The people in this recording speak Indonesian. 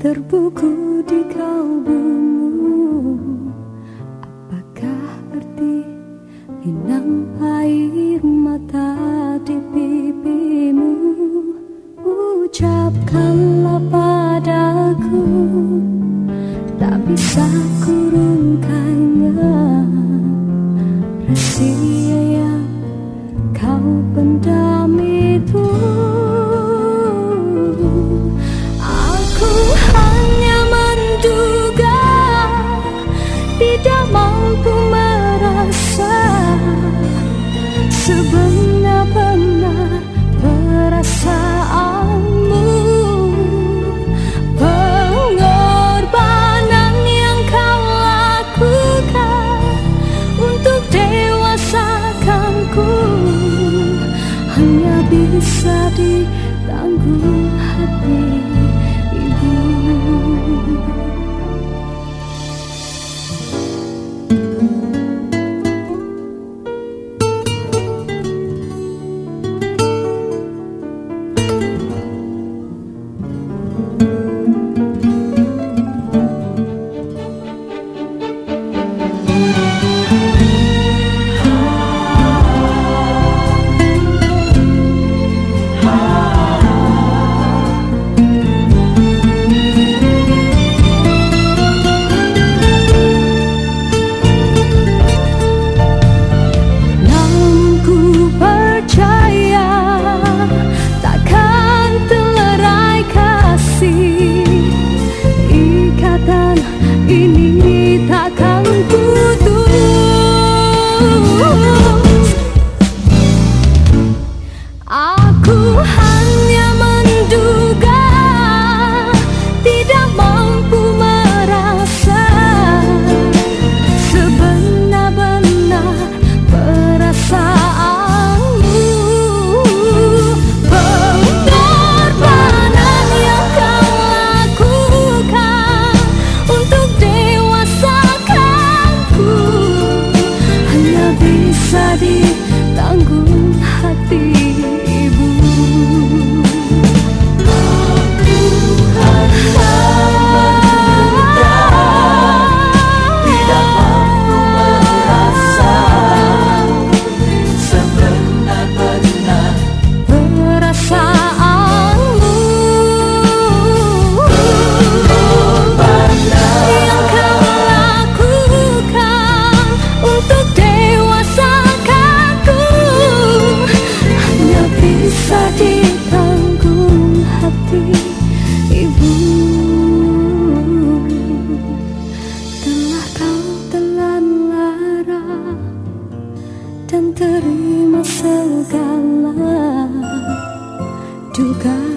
terbuku di kau kalbumu Apakah arti linang air mata di pipimu? Ucapkanlah padaku Tak bisa kurungkannya. Rahasia yang kau pendam sebenar-benar perasaanmu. Pengorbanan yang kau lakukan untuk dewasa dewasakanku hanya bisa ditangguh hati. dan terima segala duka.